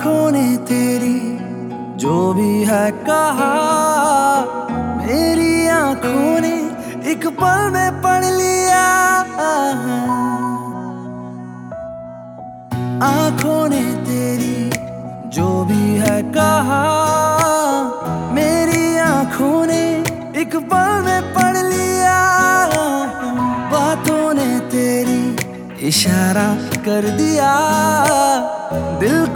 तेरी जो भी है कहा, मेरी आँखों ने एक पल में पढ़ लिया आँखों ने तेरी जो भी है कहा, मेरी आँखों ने एक पल में पढ़ लिया बातों ने तेरी इशारा कर दिया, दिल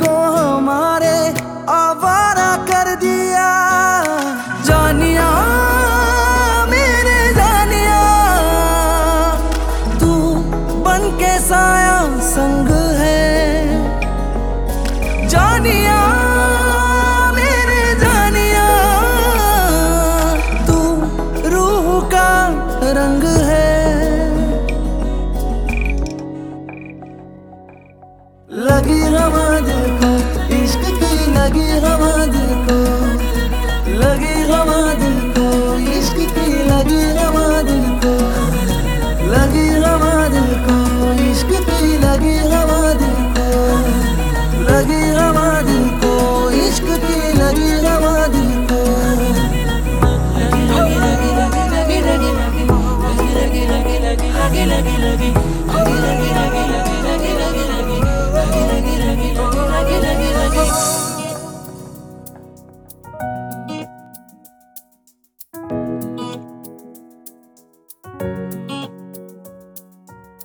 साया संग है। जानिया, मेरे जानिया, तू रूह का रंग है। लगी हवा को इश्क की लगी हवा को लगी हवा को इश्क की लगी हवा को लगी हवा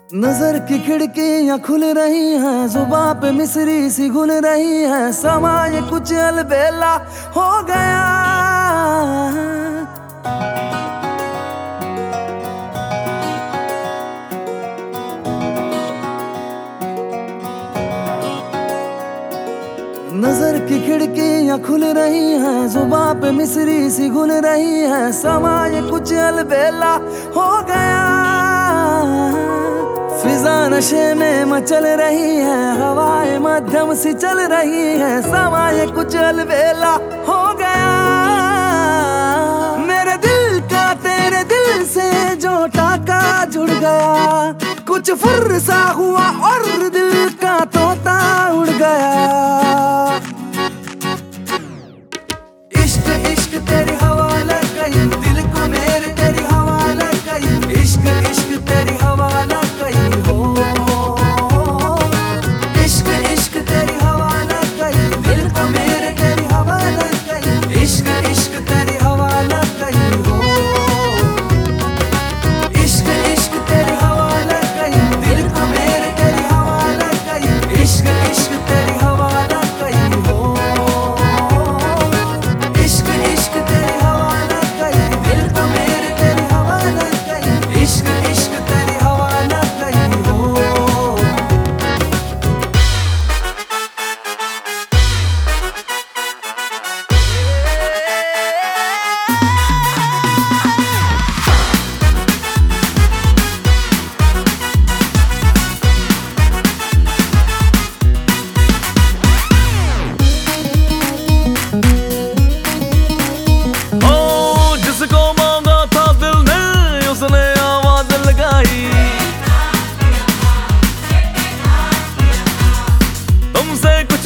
नज़र की खिड़कियाँ खुल रही हैं, जुबा पे मिसरी सी घुल रही है। समाज कुछ अलबेला हो गया। नज़र की खिड़कियाँ खुल रही हैं, जुबा पे मिसरी सी घुल रही है। समाज कुछ अलबेला हो गया। फिजा नशे में मचल रही है, हवाएँ मध्यम सी चल रही है, समाये कुछ अलबेला हो गया। मेरे दिल का तेरे दिल से जो टाका जुड़ गया, कुछ फुर्सा हुआ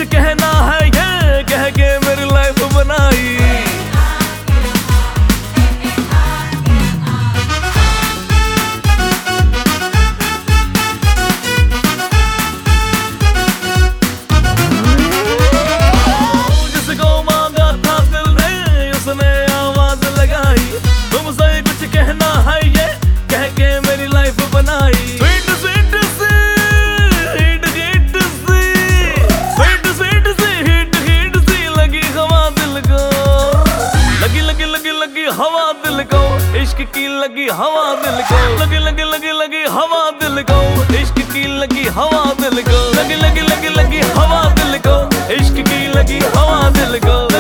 कुछ कहना है हवा दिल को। लगे लगे लगे लगे हवा दिल को। इश्क की लगी हवा दिल को। लगे लगे लगे, लगी हवा दिल को। इश्क की लगी हवा दिल को।